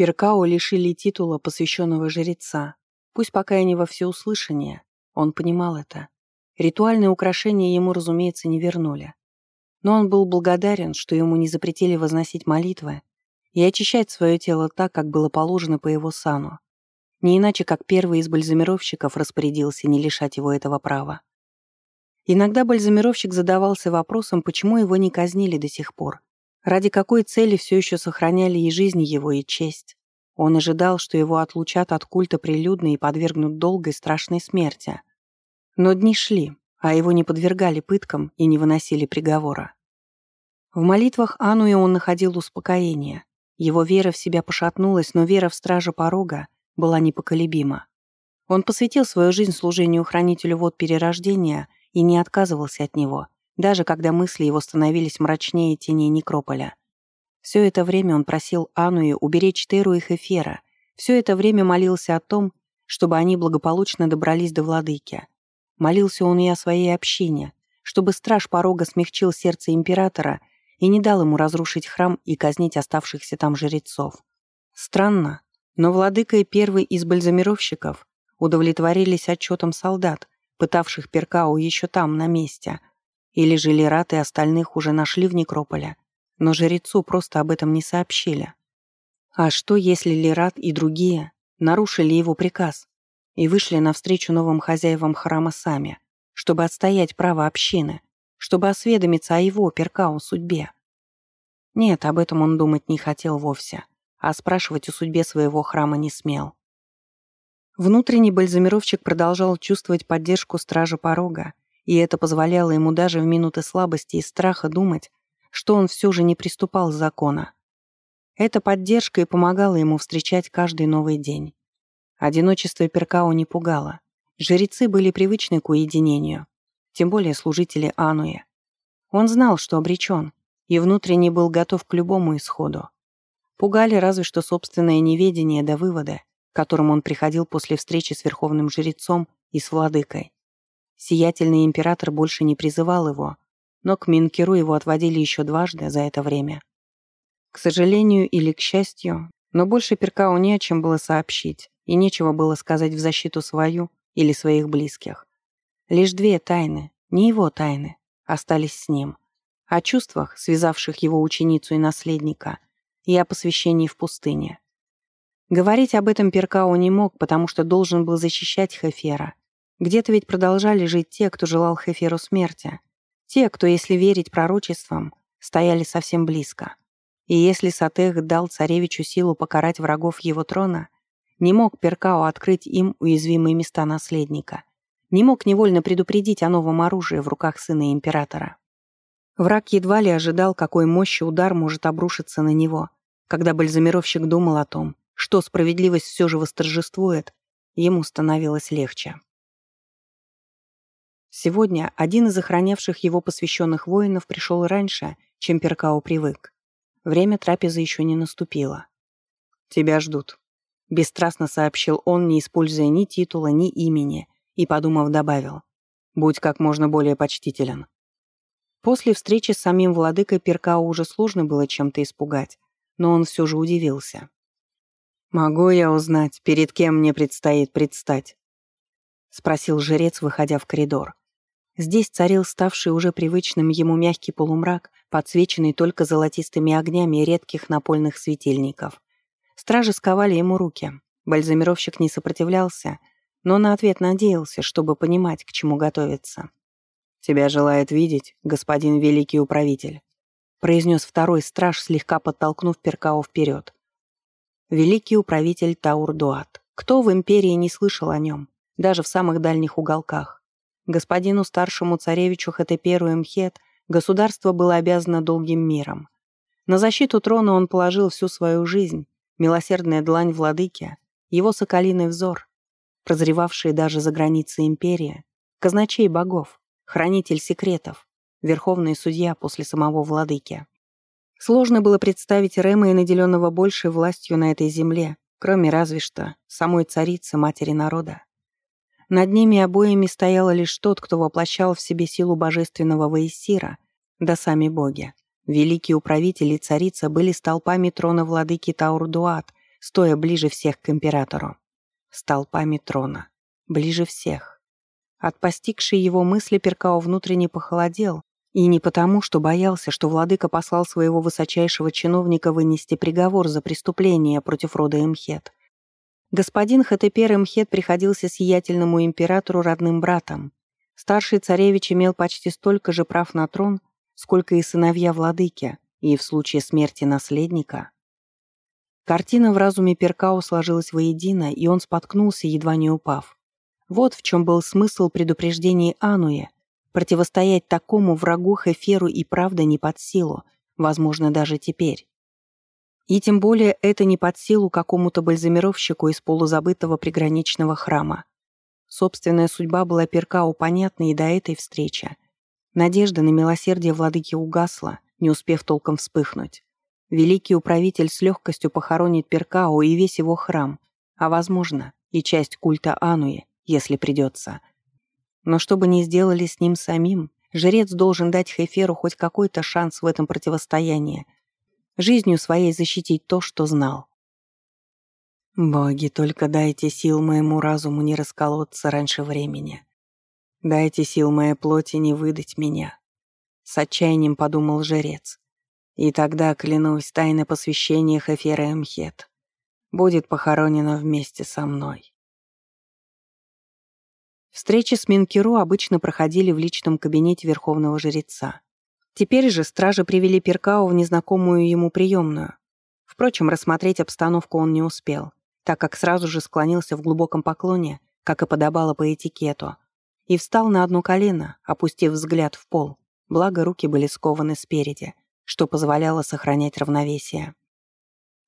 Перкао лишили титула посвященного жреца. Пусть пока и не во всеуслышание, он понимал это. Ритуальные украшения ему, разумеется, не вернули. Но он был благодарен, что ему не запретили возносить молитвы и очищать свое тело так, как было положено по его сану. Не иначе, как первый из бальзамировщиков распорядился не лишать его этого права. Иногда бальзамировщик задавался вопросом, почему его не казнили до сих пор, ради какой цели все еще сохраняли и жизнь его, и честь. Он ожидал, что его отлучат от культа прилюдно и подвергнут долгой страшной смерти. Но дни шли, а его не подвергали пыткам и не выносили приговора. В молитвах Ануи он находил успокоение. Его вера в себя пошатнулась, но вера в стража порога была непоколебима. Он посвятил свою жизнь служению хранителю вод перерождения и не отказывался от него, даже когда мысли его становились мрачнее теней некрополя. Все это время он просил Ануи уберечь Теру и Хефера, все это время молился о том, чтобы они благополучно добрались до владыки. Молился он и о своей общине, чтобы страж порога смягчил сердце императора и не дал ему разрушить храм и казнить оставшихся там жрецов. Странно, но владыка и первый из бальзамировщиков удовлетворились отчетом солдат, пытавших Перкау еще там, на месте. Или же Лерат и остальных уже нашли в некрополе, но жрецу просто об этом не сообщили. А что, если Лерат и другие нарушили его приказ и вышли навстречу новым хозяевам храма сами, чтобы отстоять право общины, чтобы осведомиться о его, Перкау, судьбе? Нет, об этом он думать не хотел вовсе, а спрашивать о судьбе своего храма не смел. Внутренний бальзамировщик продолжал чувствовать поддержку стража порога, и это позволяло ему даже в минуты слабости и страха думать, что он все же не приступал закона. Эта поддержка и помогала ему встречать каждый новый день. Одиночество Перкао не пугало. Жрецы были привычны к уединению, тем более служители Ануя. Он знал, что обречен, и внутренне был готов к любому исходу. Пугали разве что собственное неведение до вывода, к которому он приходил после встречи с верховным жрецом и с владыкой. Сиятельный император больше не призывал его, но к Минкеру его отводили еще дважды за это время. К сожалению или к счастью, но больше Перкау не о чем было сообщить, и нечего было сказать в защиту свою или своих близких. Лишь две тайны, не его тайны, остались с ним. О чувствах, связавших его ученицу и наследника, и о посвящении в пустыне. Говорить об этом Перкао не мог, потому что должен был защищать Хефера. Где-то ведь продолжали жить те, кто желал Хеферу смерти. Те, кто, если верить пророчествам, стояли совсем близко. И если Сатех дал царевичу силу покарать врагов его трона, не мог Перкао открыть им уязвимые места наследника. Не мог невольно предупредить о новом оружии в руках сына императора. Враг едва ли ожидал, какой мощи удар может обрушиться на него, когда бальзамировщик думал о том, что справедливость все же восторжествует, ему становилось легче. Сегодня один из охранявших его посвященных воинов пришел раньше, чем Перкао привык. Время трапезы еще не наступило. «Тебя ждут», — бесстрастно сообщил он, не используя ни титула, ни имени, и, подумав, добавил, «Будь как можно более почтителен». После встречи с самим владыкой Перкао уже сложно было чем-то испугать, но он все же удивился. «Могу я узнать, перед кем мне предстоит предстать?» — спросил жрец, выходя в коридор. Здесь царил ставший уже привычным ему мягкий полумрак, подсвеченный только золотистыми огнями редких напольных светильников. Стражи сковали ему руки. Бальзамировщик не сопротивлялся, но на ответ надеялся, чтобы понимать, к чему готовиться. «Тебя желает видеть, господин великий управитель», произнес второй страж, слегка подтолкнув Перкао вперед великий управитель Таурдуат. Кто в империи не слышал о нем, даже в самых дальних уголках? Господину старшему царевичу Хатеперу Мхет государство было обязано долгим миром. На защиту трона он положил всю свою жизнь, милосердная длань владыки, его соколиный взор, прозревавший даже за границы империи, казначей богов, хранитель секретов, верховный судья после самого владыки. Сложно было представить Рема и наделенного большей властью на этой земле, кроме разве что самой царицы, матери народа. Над ними обоими стоял лишь тот, кто воплощал в себе силу божественного Ваесира, да сами боги. Великие управители и царица были столпами трона владыки Таурдуат, стоя ближе всех к императору. Столпами трона. Ближе всех. От постигшей его мысли Перкао внутренне похолодел, и не потому, что боялся, что владыка послал своего высочайшего чиновника вынести приговор за преступление против рода Эмхет. Господин Хатепер Эмхет приходился сиятельному императору родным братом. Старший царевич имел почти столько же прав на трон, сколько и сыновья владыки, и в случае смерти наследника. Картина в разуме Перкао сложилась воедино, и он споткнулся, едва не упав. Вот в чем был смысл предупреждений Ануя. Противостоять такому врагу Хеферу и правда не под силу, возможно, даже теперь. И тем более это не под силу какому-то бальзамировщику из полузабытого приграничного храма. Собственная судьба была Перкау понятна и до этой встречи. Надежда на милосердие владыки угасла, не успев толком вспыхнуть. Великий управитель с легкостью похоронит Перкао и весь его храм, а, возможно, и часть культа Ануи, если придется. Но что бы ни сделали с ним самим, жрец должен дать Хеферу хоть какой-то шанс в этом противостоянии, жизнью своей защитить то, что знал. «Боги, только дайте сил моему разуму не расколоться раньше времени. Дайте сил моей плоти не выдать меня», — с отчаянием подумал жрец. «И тогда, клянусь, тайное посвящение Хефера Эмхет будет похоронено вместе со мной». Встречи с Минкиру обычно проходили в личном кабинете верховного жреца. Теперь же стражи привели Перкао в незнакомую ему приемную. Впрочем, рассмотреть обстановку он не успел, так как сразу же склонился в глубоком поклоне, как и подобало по этикету, и встал на одно колено, опустив взгляд в пол, благо руки были скованы спереди, что позволяло сохранять равновесие.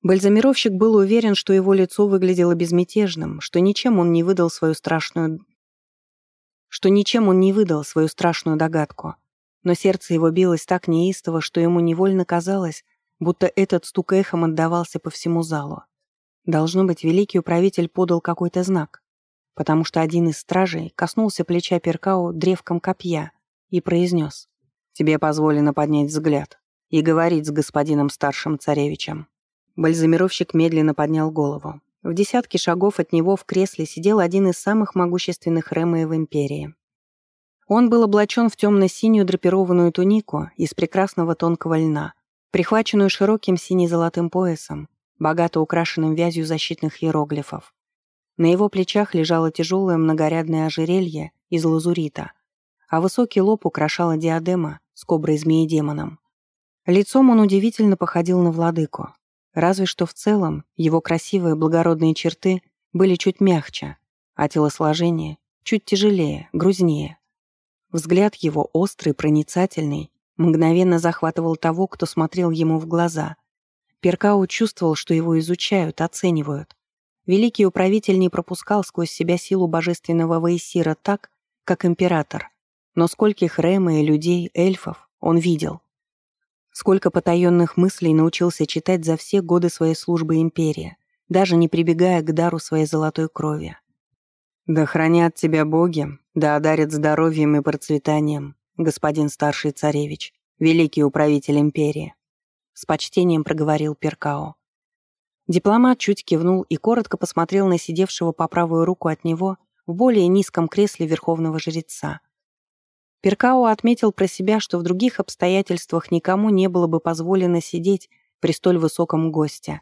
Бальзамировщик был уверен, что его лицо выглядело безмятежным, что ничем он не выдал свою страшную что ничем он не выдал свою страшную догадку. Но сердце его билось так неистово, что ему невольно казалось, будто этот стук эхом отдавался по всему залу. Должно быть, великий управитель подал какой-то знак, потому что один из стражей коснулся плеча Перкау древком копья и произнес «Тебе позволено поднять взгляд и говорить с господином старшим царевичем». Бальзамировщик медленно поднял голову. В десятке шагов от него в кресле сидел один из самых могущественных Рэмэев в Империи. Он был облачен в темно-синюю драпированную тунику из прекрасного тонкого льна, прихваченную широким сине-золотым поясом, богато украшенным вязью защитных иероглифов. На его плечах лежало тяжелое многорядное ожерелье из лазурита, а высокий лоб украшала диадема с коброй-змеей-демоном. Лицом он удивительно походил на владыку. Разве что в целом его красивые благородные черты были чуть мягче, а телосложение чуть тяжелее, грузнее. Взгляд его острый, проницательный, мгновенно захватывал того, кто смотрел ему в глаза. Перкау чувствовал, что его изучают, оценивают. Великий управитель не пропускал сквозь себя силу божественного Ваесира так, как император. Но скольких Рэма и людей, эльфов он видел. Сколько потаенных мыслей научился читать за все годы своей службы империи, даже не прибегая к дару своей золотой крови. «Да хранят тебя боги, да одарят здоровьем и процветанием, господин старший царевич, великий управитель империи», с почтением проговорил Перкао. Дипломат чуть кивнул и коротко посмотрел на сидевшего по правую руку от него в более низком кресле верховного жреца. Перкао отметил про себя, что в других обстоятельствах никому не было бы позволено сидеть при столь высоком госте.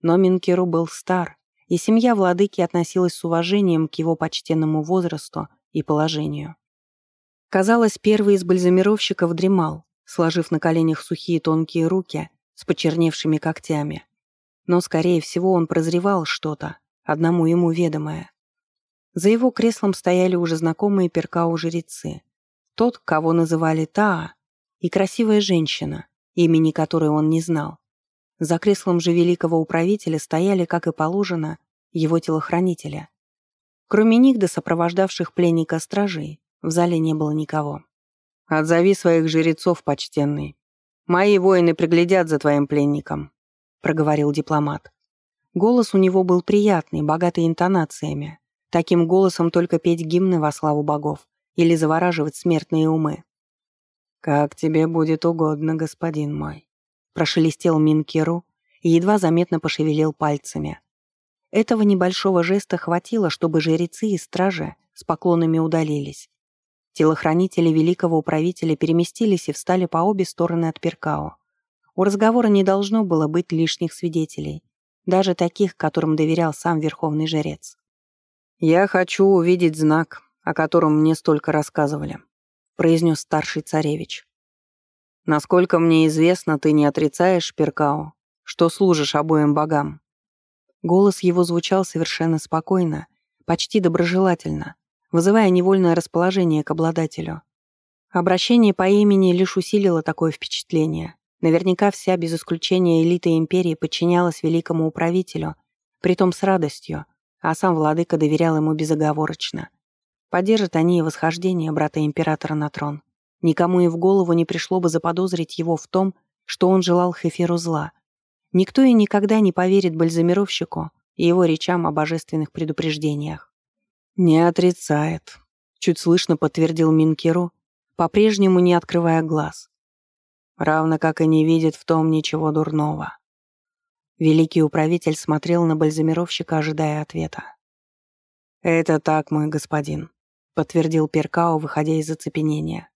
Но Минкеру был стар, и семья владыки относилась с уважением к его почтенному возрасту и положению. Казалось, первый из бальзамировщиков дремал, сложив на коленях сухие тонкие руки с почерневшими когтями. Но, скорее всего, он прозревал что-то, одному ему ведомое. За его креслом стояли уже знакомые Перкау жрецы — тот, кого называли Таа, и красивая женщина, имени которой он не знал. За креслом же великого управителя стояли, как и положено, его телохранителя. Кроме них до сопровождавших пленника стражей, в зале не было никого. «Отзови своих жрецов, почтенный. Мои воины приглядят за твоим пленником», — проговорил дипломат. Голос у него был приятный, богатый интонациями. Таким голосом только петь гимны во славу богов или завораживать смертные умы. «Как тебе будет угодно, господин мой», — прошелестел Минкеру и едва заметно пошевелил пальцами, Этого небольшого жеста хватило, чтобы жрецы и стражи с поклонами удалились. Телохранители великого управителя переместились и встали по обе стороны от Перкао. У разговора не должно было быть лишних свидетелей, даже таких, которым доверял сам верховный жрец. «Я хочу увидеть знак, о котором мне столько рассказывали», произнес старший царевич. «Насколько мне известно, ты не отрицаешь, Перкао, что служишь обоим богам. Голос его звучал совершенно спокойно, почти доброжелательно, вызывая невольное расположение к обладателю. Обращение по имени лишь усилило такое впечатление. Наверняка вся, без исключения элита империи, подчинялась великому управителю, притом с радостью, а сам владыка доверял ему безоговорочно. Поддержат они и восхождение брата императора на трон. Никому и в голову не пришло бы заподозрить его в том, что он желал Хеферу зла — Никто и никогда не поверит бальзамировщику и его речам о божественных предупреждениях. «Не отрицает», — чуть слышно подтвердил Минкеру, по-прежнему не открывая глаз. Равно как и не видит в том ничего дурного. Великий управитель смотрел на бальзамировщика, ожидая ответа. «Это так, мой господин», — подтвердил Перкао, выходя из оцепенения.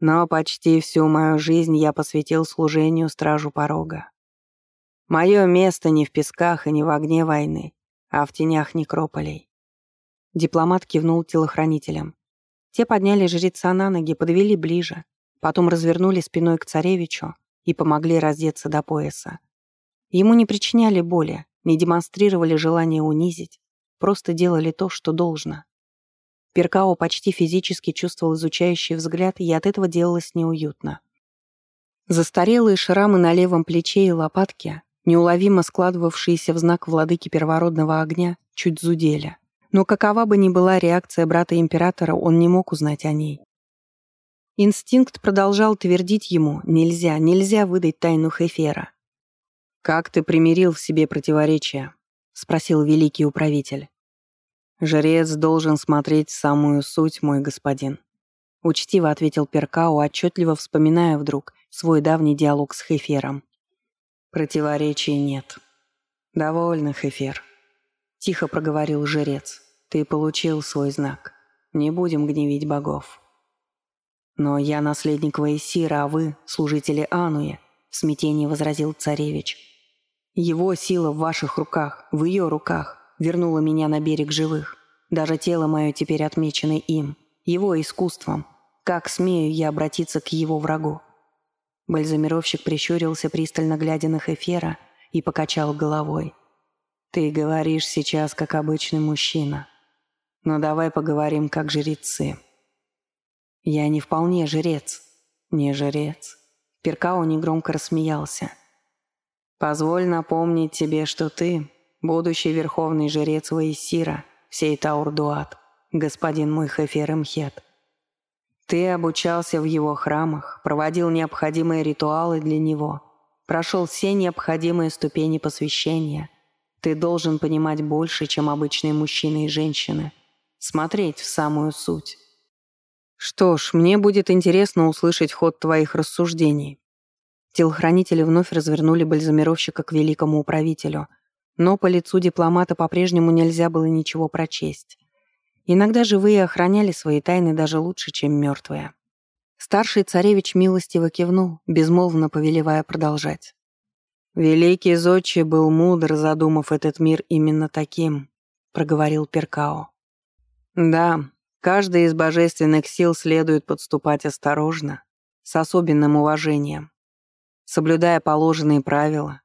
«Но почти всю мою жизнь я посвятил служению стражу порога. Мое место не в песках и не в огне войны, а в тенях некрополей. Дипломат кивнул телохранителям. Те подняли жреца на ноги, подвели ближе, потом развернули спиной к царевичу и помогли раздеться до пояса. Ему не причиняли боли, не демонстрировали желание унизить, просто делали то, что должно. Перкао почти физически чувствовал изучающий взгляд, и от этого делалось неуютно. Застарелые шрамы на левом плече и лопатке неуловимо складывавшиеся в знак владыки первородного огня, чуть зудели. Но какова бы ни была реакция брата императора, он не мог узнать о ней. Инстинкт продолжал твердить ему «нельзя, нельзя выдать тайну Хефера». «Как ты примирил в себе противоречия?» — спросил великий управитель. «Жрец должен смотреть самую суть, мой господин», — учтиво ответил Перкао, отчетливо вспоминая вдруг свой давний диалог с Хефером. Противоречий нет. Довольно, Хефер. Тихо проговорил жрец. Ты получил свой знак. Не будем гневить богов. Но я наследник Ваесира, а вы — служители Ануя, в смятении возразил царевич. Его сила в ваших руках, в ее руках, вернула меня на берег живых. Даже тело мое теперь отмечено им, его искусством. Как смею я обратиться к его врагу? Бальзамировщик прищурился, пристально глядя на Хефера, и покачал головой. «Ты говоришь сейчас, как обычный мужчина. Но давай поговорим, как жрецы». «Я не вполне жрец». «Не жрец». Перкао негромко рассмеялся. «Позволь напомнить тебе, что ты — будущий верховный жрец Ваесира, всей Таурдуат, господин мой Хефер Мхет. Ты обучался в его храмах, проводил необходимые ритуалы для него, прошел все необходимые ступени посвящения. Ты должен понимать больше, чем обычные мужчины и женщины, смотреть в самую суть. Что ж, мне будет интересно услышать ход твоих рассуждений. Телохранители вновь развернули бальзамировщика к великому управителю, но по лицу дипломата по-прежнему нельзя было ничего прочесть. Иногда живые охраняли свои тайны даже лучше, чем мертвые. Старший царевич милостиво кивнул, безмолвно повелевая продолжать. «Великий Зодчий был мудр, задумав этот мир именно таким», — проговорил Перкао. «Да, каждой из божественных сил следует подступать осторожно, с особенным уважением, соблюдая положенные правила,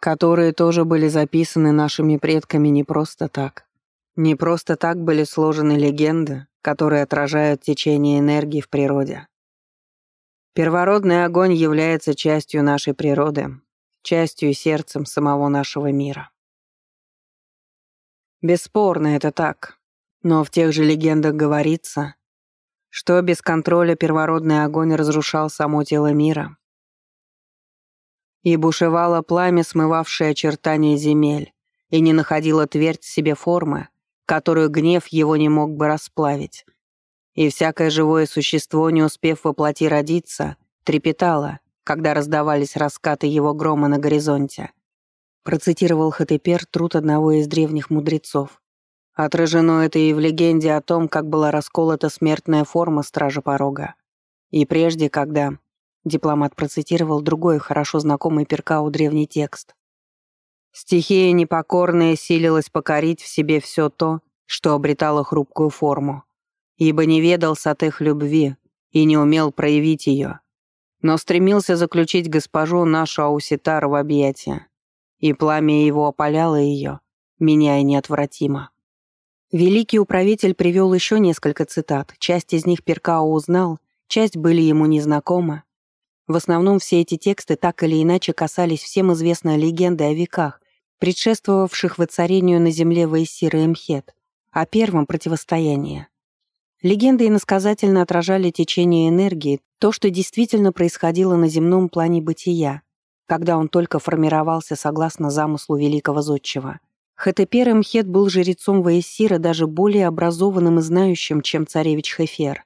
которые тоже были записаны нашими предками не просто так, не просто так были сложены легенды, которые отражают течение энергии в природе. Первородный огонь является частью нашей природы, частью и сердцем самого нашего мира. Бесспорно, это так. Но в тех же легендах говорится, что без контроля первородный огонь разрушал само тело мира. И бушевало пламя, смывавшее очертания земель, и не находило твердь себе формы, которую гнев его не мог бы расплавить. И всякое живое существо, не успев воплоти родиться, трепетало, когда раздавались раскаты его грома на горизонте. процитировал Хатепер труд одного из древних мудрецов. Отражено это и в легенде о том, как была расколота смертная форма Стража Порога. И прежде, когда... Дипломат процитировал другой, хорошо знакомый Перкау древний текст. Стихия непокорная силилась покорить в себе все то, что обретало хрупкую форму, ибо не ведал сатых любви и не умел проявить ее, но стремился заключить госпожу нашу Ауситар в объятия, и пламя его опаляло ее, меняя неотвратимо. Великий управитель привел еще несколько цитат, часть из них Перкао узнал, часть были ему незнакомы. В основном все эти тексты так или иначе касались всем известной легенды о веках, предшествовавших воцарению на земле Ваесира и Мхет, о первом противостоянии. Легенды иносказательно отражали течение энергии, то, что действительно происходило на земном плане бытия, когда он только формировался согласно замыслу великого зодчего — Хатепер Мхет был жрецом Ваесира даже более образованным и знающим, чем царевич Хефер.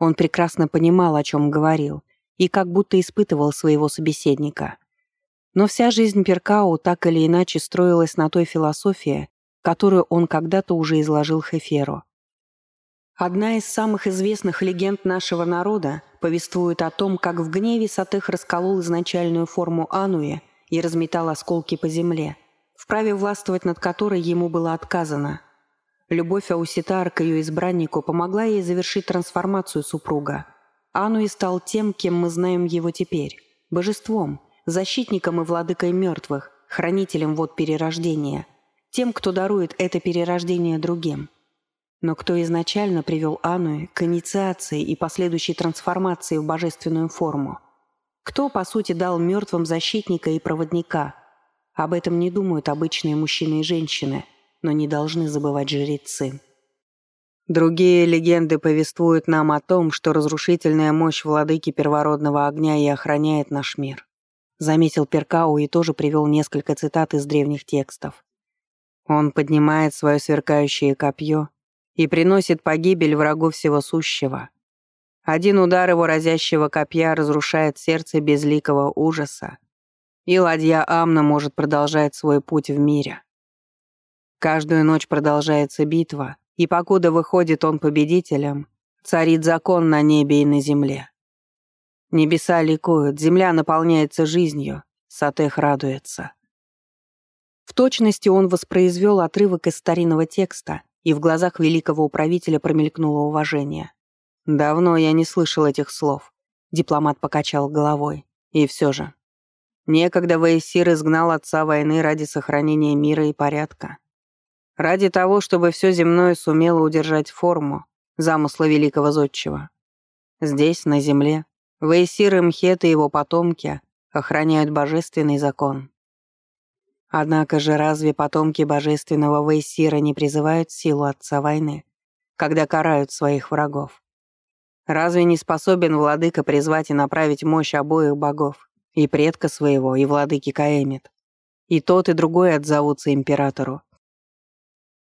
Он прекрасно понимал, о чем говорил, и как будто испытывал своего собеседника. Но вся жизнь Перкау так или иначе строилась на той философии, которую он когда-то уже изложил Хеферу. Одна из самых известных легенд нашего народа повествует о том, как в гневе Сатых расколол изначальную форму Ануи и разметал осколки по земле – вправе властвовать над которой ему было отказано. Любовь Ауситар к ее избраннику помогла ей завершить трансформацию супруга. Ануи стал тем, кем мы знаем его теперь – божеством, защитником и владыкой мертвых, хранителем вод перерождения, тем, кто дарует это перерождение другим. Но кто изначально привел Ануи к инициации и последующей трансформации в божественную форму? Кто, по сути, дал мертвым защитника и проводника – об этом не думают обычные мужчины и женщины, но не должны забывать жрецы. Другие легенды повествуют нам о том, что разрушительная мощь владыки первородного огня и охраняет наш мир. Заметил Перкау и тоже привел несколько цитат из древних текстов. Он поднимает свое сверкающее копье и приносит погибель врагу всего сущего. Один удар его разящего копья разрушает сердце безликого ужаса, и ладья Амна может продолжать свой путь в мире. Каждую ночь продолжается битва, и покуда выходит он победителем, царит закон на небе и на земле. Небеса ликуют, земля наполняется жизнью, Сатех радуется. В точности он воспроизвел отрывок из старинного текста, и в глазах великого управителя промелькнуло уважение. «Давно я не слышал этих слов», — дипломат покачал головой. «И все же, Некогда Ваесир изгнал отца войны ради сохранения мира и порядка. Ради того, чтобы все земное сумело удержать форму замысла великого зодчего. Здесь, на земле, Ваесир и Мхет и его потомки охраняют божественный закон. Однако же разве потомки божественного Ваесира не призывают силу отца войны, когда карают своих врагов? Разве не способен владыка призвать и направить мощь обоих богов? И предка своего, и владыки Каэмит. И тот, и другой отзовутся императору.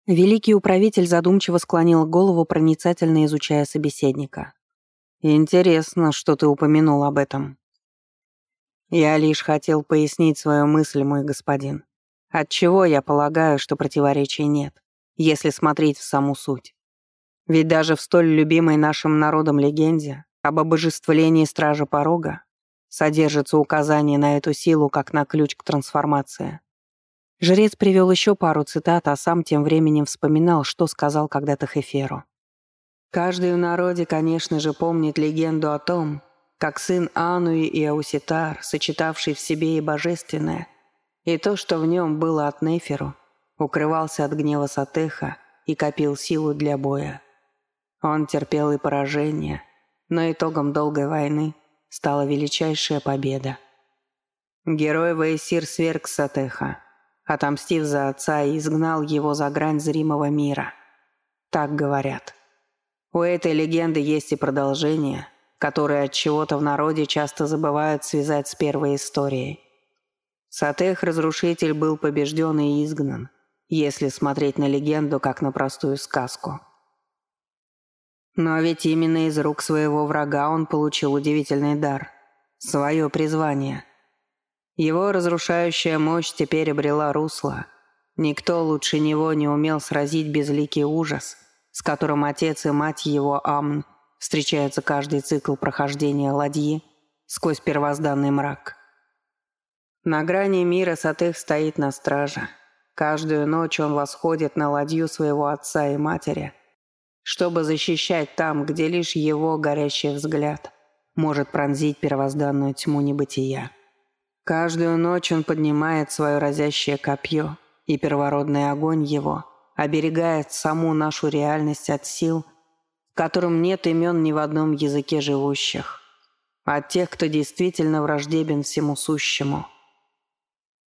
Великий управитель задумчиво склонил голову, проницательно изучая собеседника. «Интересно, что ты упомянул об этом». «Я лишь хотел пояснить свою мысль, мой господин. Отчего я полагаю, что противоречий нет, если смотреть в саму суть. Ведь даже в столь любимой нашим народом легенде об обожествлении Стража Порога Содержится указание на эту силу как на ключ к трансформации. Жрец привел еще пару цитат, а сам тем временем вспоминал, что сказал когда-то Хеферу. «Каждый в народе, конечно же, помнит легенду о том, как сын Ануи и Ауситар, сочетавший в себе и божественное, и то, что в нем было от Неферу, укрывался от гнева Сатеха и копил силу для боя. Он терпел и поражение, но итогом долгой войны – стала величайшая победа. Герой Ваесир сверг Сатеха, отомстив за отца и изгнал его за грань зримого мира. Так говорят. У этой легенды есть и продолжение, которое от чего-то в народе часто забывают связать с первой историей. Сатех-разрушитель был побежден и изгнан, если смотреть на легенду как на простую сказку. Но ведь именно из рук своего врага он получил удивительный дар. Свое призвание. Его разрушающая мощь теперь обрела русло. Никто лучше него не умел сразить безликий ужас, с которым отец и мать его Амн встречаются каждый цикл прохождения ладьи сквозь первозданный мрак. На грани мира Сатых стоит на страже. Каждую ночь он восходит на ладью своего отца и матери, чтобы защищать там, где лишь его горящий взгляд может пронзить первозданную тьму небытия. Каждую ночь он поднимает свое разящее копье, и первородный огонь его оберегает саму нашу реальность от сил, которым нет имен ни в одном языке живущих, от тех, кто действительно враждебен всему сущему.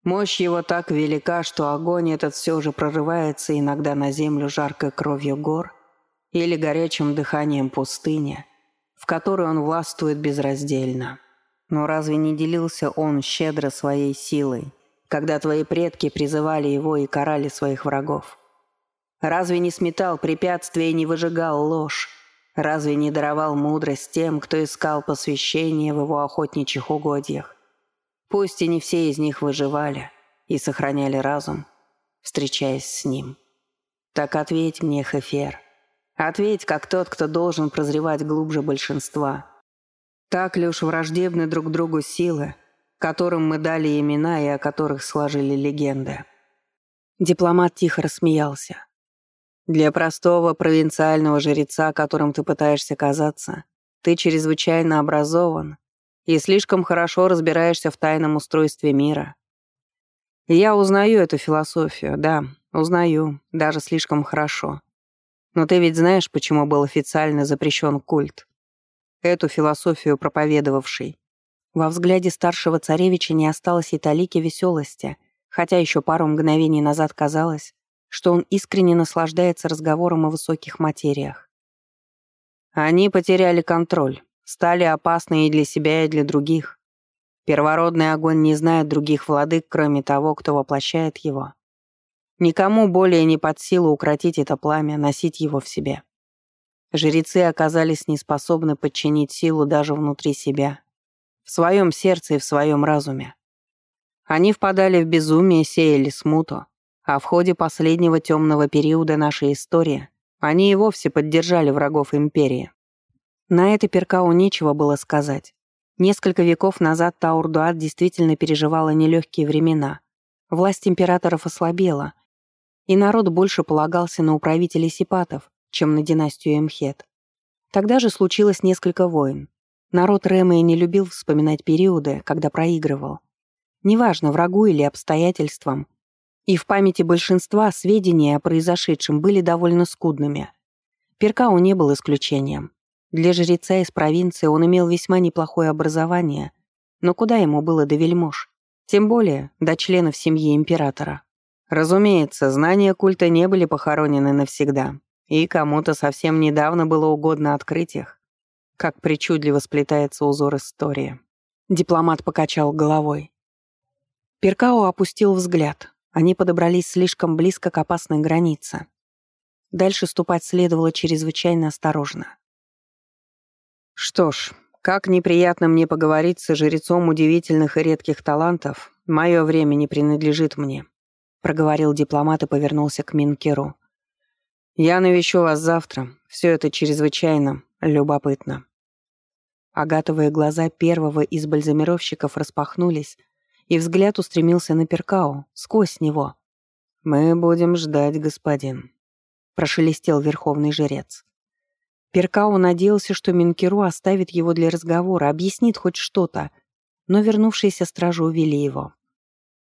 Мощь его так велика, что огонь этот все же прорывается иногда на землю жаркой кровью гор или горячим дыханием пустыни, в которой он властвует безраздельно. Но разве не делился он щедро своей силой, когда твои предки призывали его и карали своих врагов? Разве не сметал препятствия и не выжигал ложь? Разве не даровал мудрость тем, кто искал посвящение в его охотничьих угодьях? Пусть и не все из них выживали и сохраняли разум, встречаясь с ним. Так ответь мне, Хефер. Ответь, как тот, кто должен прозревать глубже большинства, так ли уж враждебны друг другу силы, которым мы дали имена и о которых сложили легенды?» Дипломат тихо рассмеялся. «Для простого провинциального жреца, которым ты пытаешься казаться, ты чрезвычайно образован и слишком хорошо разбираешься в тайном устройстве мира. Я узнаю эту философию, да, узнаю, даже слишком хорошо. Но ты ведь знаешь, почему был официально запрещен культ? эту философию проповедовавший. Во взгляде старшего царевича не осталось и талики веселости, хотя еще пару мгновений назад казалось, что он искренне наслаждается разговором о высоких материях. Они потеряли контроль, стали опасны и для себя, и для других. Первородный огонь не знает других владык, кроме того, кто воплощает его. Никому более не под силу укротить это пламя, носить его в себе. Жрецы оказались неспособны подчинить силу даже внутри себя, в своем сердце и в своем разуме. Они впадали в безумие, сеяли смуту, а в ходе последнего темного периода нашей истории они и вовсе поддержали врагов империи. На это Перкау нечего было сказать. Несколько веков назад Таурдуат действительно переживала нелегкие времена. Власть императоров ослабела, и народ больше полагался на управителей сипатов, чем на династию Эмхет. Тогда же случилось несколько войн. Народ Рэмэя не любил вспоминать периоды, когда проигрывал. Неважно, врагу или обстоятельствам. И в памяти большинства сведения о произошедшем были довольно скудными. Перкау не был исключением. Для жреца из провинции он имел весьма неплохое образование, но куда ему было до вельмож? Тем более до членов семьи императора. Разумеется, знания культа не были похоронены навсегда. И кому-то совсем недавно было угодно открыть их. Как причудливо сплетается узор истории. Дипломат покачал головой. Перкао опустил взгляд. Они подобрались слишком близко к опасной границе. Дальше ступать следовало чрезвычайно осторожно. «Что ж, как неприятно мне поговорить с жрецом удивительных и редких талантов, мое время не принадлежит мне», проговорил дипломат и повернулся к Минкеру. «Я навещу вас завтра. Все это чрезвычайно любопытно». Агатовые глаза первого из бальзамировщиков распахнулись, и взгляд устремился на Перкау, сквозь него. «Мы будем ждать, господин», — прошелестел верховный жрец. Перкау надеялся, что Минкеру оставит его для разговора, объяснит хоть что-то, но вернувшиеся стражи увели его.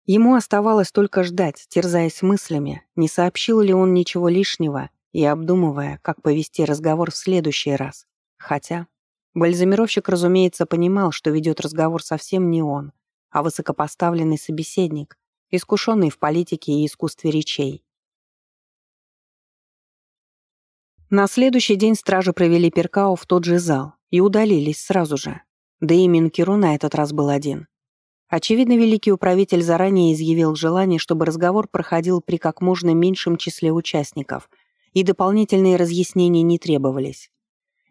Ему оставалось только ждать, терзаясь мыслями, не сообщил ли он ничего лишнего и обдумывая, как повести разговор в следующий раз. Хотя бальзамировщик, разумеется, понимал, что ведет разговор совсем не он, а высокопоставленный собеседник, искушенный в политике и искусстве речей. На следующий день стражи провели Перкао в тот же зал и удалились сразу же. Да и Минкиру на этот раз был один. Очевидно, великий управитель заранее изъявил желание, чтобы разговор проходил при как можно меньшем числе участников, и дополнительные разъяснения не требовались.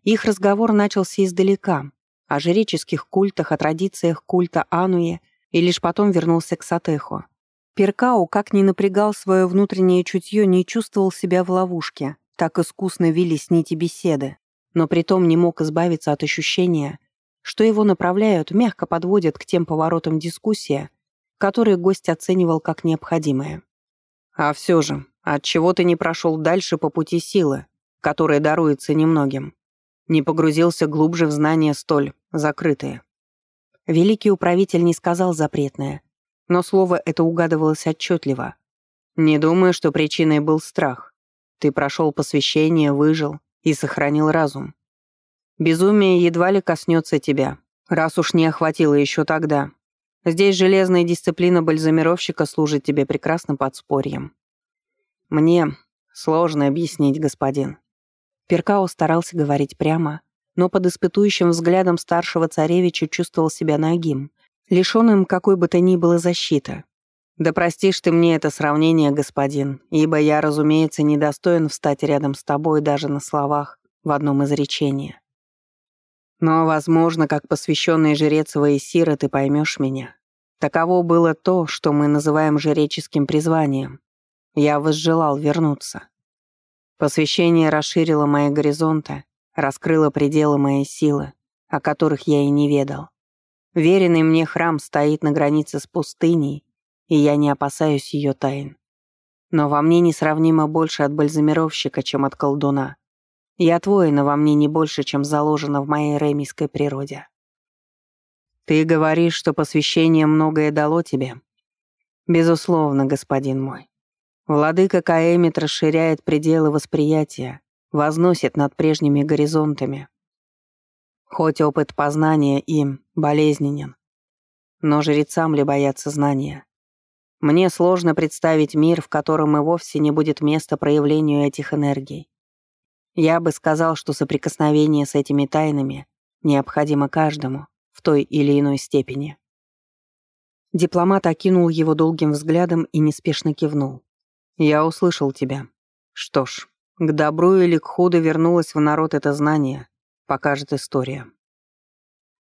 Их разговор начался издалека, о жреческих культах, о традициях культа Ануе, и лишь потом вернулся к Сатеху. Перкау, как ни напрягал свое внутреннее чутье, не чувствовал себя в ловушке. Так искусно вились нити беседы, но притом не мог избавиться от ощущения, что его направляют, мягко подводят к тем поворотам дискуссия, которые гость оценивал как необходимые. «А все же, отчего ты не прошел дальше по пути силы, которая даруется немногим? Не погрузился глубже в знания столь закрытые?» Великий управитель не сказал запретное, но слово это угадывалось отчетливо. «Не думаю, что причиной был страх. Ты прошел посвящение, выжил и сохранил разум. Безумие едва ли коснется тебя, раз уж не охватило еще тогда. Здесь железная дисциплина бальзамировщика служит тебе прекрасным подспорьем. Мне сложно объяснить, господин». Перкао старался говорить прямо, но под испытующим взглядом старшего царевича чувствовал себя нагим, лишенным какой бы то ни было защиты. «Да простишь ты мне это сравнение, господин, ибо я, разумеется, недостоин встать рядом с тобой даже на словах в одном изречении. Но, возможно, как посвященный жрец Ваесира ты поймешь меня. Таково было то, что мы называем жреческим призванием. Я возжелал вернуться. Посвящение расширило мои горизонты, раскрыло пределы моей силы, о которых я и не ведал. Веренный мне храм стоит на границе с пустыней, и я не опасаюсь ее тайн. Но во мне несравнимо больше от бальзамировщика, чем от колдуна. И от воина во мне не больше, чем заложено в моей ремийской природе. Ты говоришь, что посвящение многое дало тебе? Безусловно, господин мой. Владыка Каэмит расширяет пределы восприятия, возносит над прежними горизонтами, Хоть опыт познания им болезненен, но жрецам ли бояться знания? Мне сложно представить мир, в котором и вовсе не будет места проявлению этих энергий. Я бы сказал, что соприкосновение с этими тайнами необходимо каждому в той или иной степени. Дипломат окинул его долгим взглядом и неспешно кивнул. «Я услышал тебя. Что ж, к добру или к худу вернулось в народ это знание, покажет история.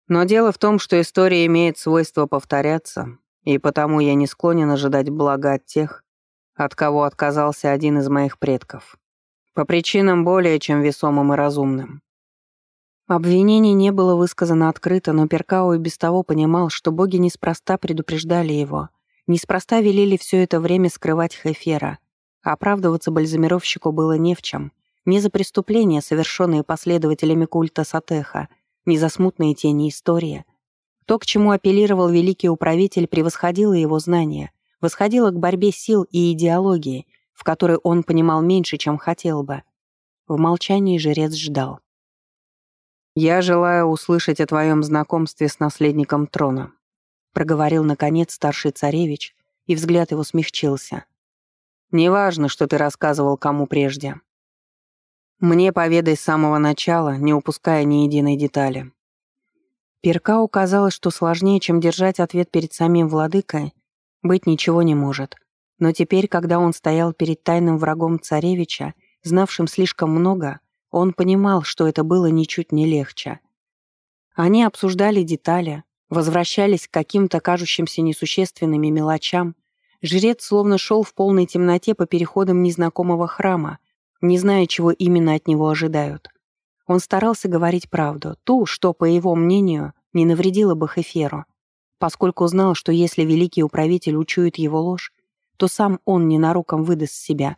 Но дело в том, что история имеет свойство повторяться, и потому я не склонен ожидать блага от тех, от кого отказался один из моих предков. По причинам более чем весомым и разумным. Обвинение не было высказано открыто, но Перкао и без того понимал, что боги неспроста предупреждали его, неспроста велели все это время скрывать Хефера. Оправдываться бальзамировщику было не в чем. Ни за преступления, совершенные последователями культа Сатеха, ни за смутные тени истории. То, к чему апеллировал великий управитель, превосходило его знания, восходило к борьбе сил и идеологии, в которой он понимал меньше, чем хотел бы. В молчании жрец ждал. «Я желаю услышать о твоем знакомстве с наследником трона», проговорил, наконец, старший царевич, и взгляд его смягчился. «Неважно, что ты рассказывал кому прежде. Мне поведай с самого начала, не упуская ни единой детали. Перкау казалось, что сложнее, чем держать ответ перед самим владыкой, быть ничего не может. Но теперь, когда он стоял перед тайным врагом царевича, знавшим слишком много, он понимал, что это было ничуть не легче. Они обсуждали детали, возвращались к каким-то кажущимся несущественными мелочам. Жрец словно шел в полной темноте по переходам незнакомого храма, не зная, чего именно от него ожидают. Он старался говорить правду, ту, что, по его мнению, не навредило бы Хеферу, поскольку знал, что если великий управитель учует его ложь, то сам он ненароком выдаст себя.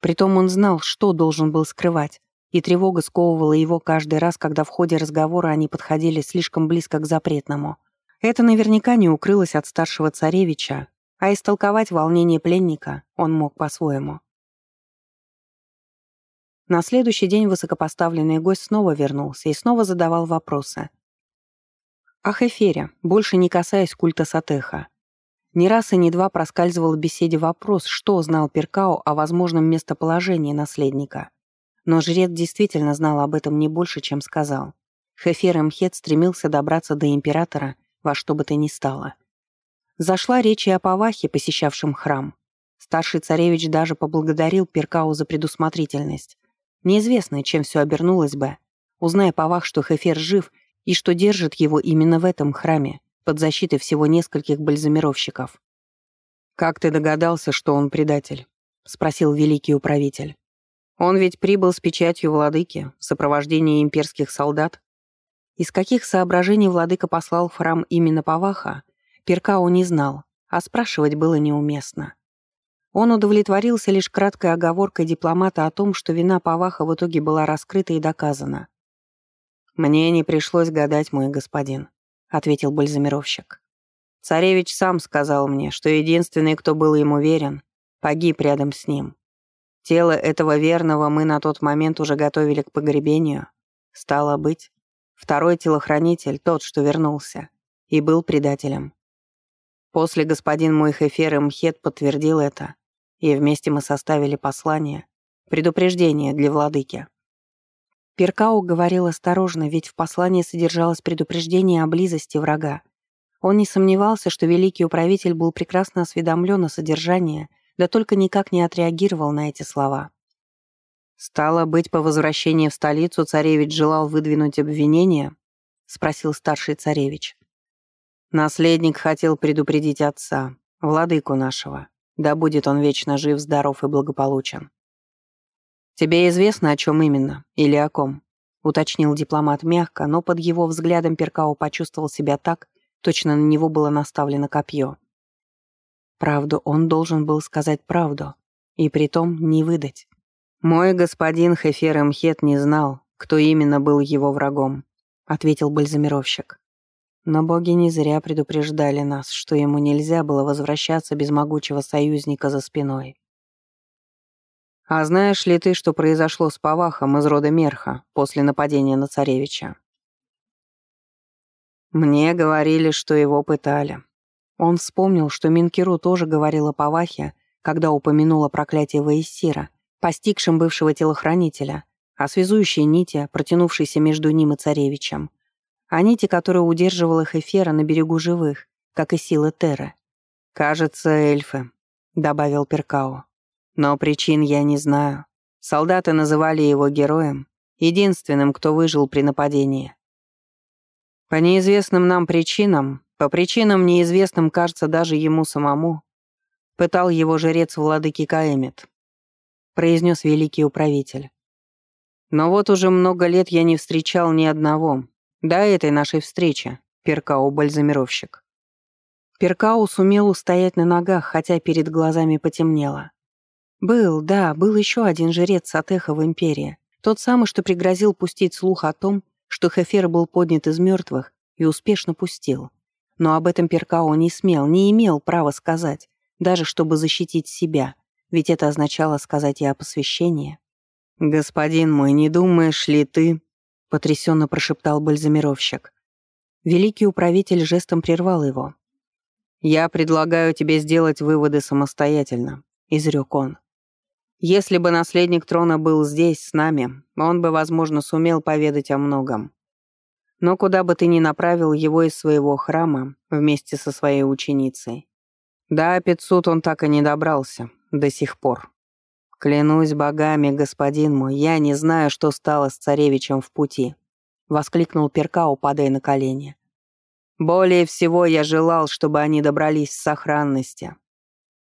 Притом он знал, что должен был скрывать, и тревога сковывала его каждый раз, когда в ходе разговора они подходили слишком близко к запретному. Это наверняка не укрылось от старшего царевича, а истолковать волнение пленника он мог по-своему. На следующий день высокопоставленный гость снова вернулся и снова задавал вопросы. О Хефере, больше не касаясь культа Сатеха. Ни раз и ни два проскальзывал в беседе вопрос, что знал Перкао о возможном местоположении наследника. Но жрец действительно знал об этом не больше, чем сказал. Хефер Эмхет стремился добраться до императора во что бы то ни стало. Зашла речь и о Павахе, посещавшем храм. Старший царевич даже поблагодарил Перкау за предусмотрительность. Неизвестно, чем все обернулось бы, узная Павах, что Хефер жив и что держит его именно в этом храме, под защитой всего нескольких бальзамировщиков. «Как ты догадался, что он предатель?» — спросил великий управитель. «Он ведь прибыл с печатью владыки в сопровождении имперских солдат». Из каких соображений владыка послал в храм именно Паваха, Перкао не знал, а спрашивать было неуместно. Он удовлетворился лишь краткой оговоркой дипломата о том, что вина Паваха в итоге была раскрыта и доказана. «Мне не пришлось гадать, мой господин», — ответил бальзамировщик. «Царевич сам сказал мне, что единственный, кто был ему верен, погиб рядом с ним. Тело этого верного мы на тот момент уже готовили к погребению. Стало быть, второй телохранитель, тот, что вернулся, и был предателем. После господин мой Хефер и Мхет подтвердил это, и вместе мы составили послание, предупреждение для владыки. Перкау говорил осторожно, ведь в послании содержалось предупреждение о близости врага. Он не сомневался, что великий управитель был прекрасно осведомлен о содержании, да только никак не отреагировал на эти слова. «Стало быть, по возвращении в столицу царевич желал выдвинуть обвинение?» — спросил старший царевич. Наследник хотел предупредить отца, владыку нашего. Да будет он вечно жив, здоров и благополучен. «Тебе известно, о чем именно? Или о ком?» — уточнил дипломат мягко, но под его взглядом Перкао почувствовал себя так, точно на него было наставлено копье. Правду он должен был сказать правду, и притом не выдать. «Мой господин Хефер Мхет не знал, кто именно был его врагом», — ответил бальзамировщик. Но боги не зря предупреждали нас, что ему нельзя было возвращаться без могучего союзника за спиной. «А знаешь ли ты, что произошло с Павахом из рода Мерха после нападения на царевича?» «Мне говорили, что его пытали». Он вспомнил, что Минкиру тоже говорил о Павахе, когда упомянула проклятие Ваесира, постигшим бывшего телохранителя, а связующие нити, протянувшиеся между ним и царевичем а нити, которые удерживал их эфира на берегу живых, как и силы Терры. «Кажется, эльфы», — добавил Перкао. «Но причин я не знаю. Солдаты называли его героем, единственным, кто выжил при нападении. По неизвестным нам причинам, по причинам неизвестным, кажется, даже ему самому, пытал его жрец владыки Каэмит», — произнес великий управитель. «Но вот уже много лет я не встречал ни одного, до этой нашей встречи, Перкау-бальзамировщик. Перкау сумел устоять на ногах, хотя перед глазами потемнело. Был, да, был еще один жрец Сатеха в Империи. Тот самый, что пригрозил пустить слух о том, что Хефер был поднят из мертвых и успешно пустил. Но об этом Перкау не смел, не имел права сказать, даже чтобы защитить себя, ведь это означало сказать и о посвящении. «Господин мой, не думаешь ли ты...» потрясенно прошептал бальзамировщик. Великий управитель жестом прервал его. «Я предлагаю тебе сделать выводы самостоятельно», — изрек он. «Если бы наследник трона был здесь, с нами, он бы, возможно, сумел поведать о многом. Но куда бы ты ни направил его из своего храма вместе со своей ученицей, до Пятьсот он так и не добрался, до сих пор. «Клянусь богами, господин мой, я не знаю, что стало с царевичем в пути», — воскликнул Перкау, падая на колени. «Более всего я желал, чтобы они добрались в сохранности».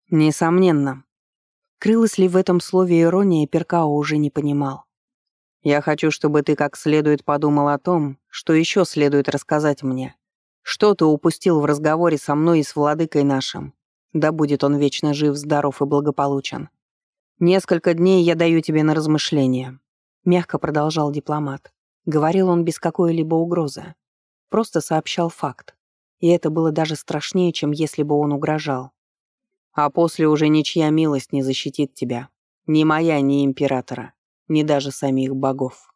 «Несомненно». Крылась ли в этом слове ирония, Перкао уже не понимал. «Я хочу, чтобы ты как следует подумал о том, что еще следует рассказать мне. Что ты упустил в разговоре со мной и с владыкой нашим? Да будет он вечно жив, здоров и благополучен. «Несколько дней я даю тебе на размышление», — мягко продолжал дипломат. Говорил он без какой-либо угрозы. Просто сообщал факт. И это было даже страшнее, чем если бы он угрожал. «А после уже ничья милость не защитит тебя. Ни моя, ни императора, ни даже самих богов».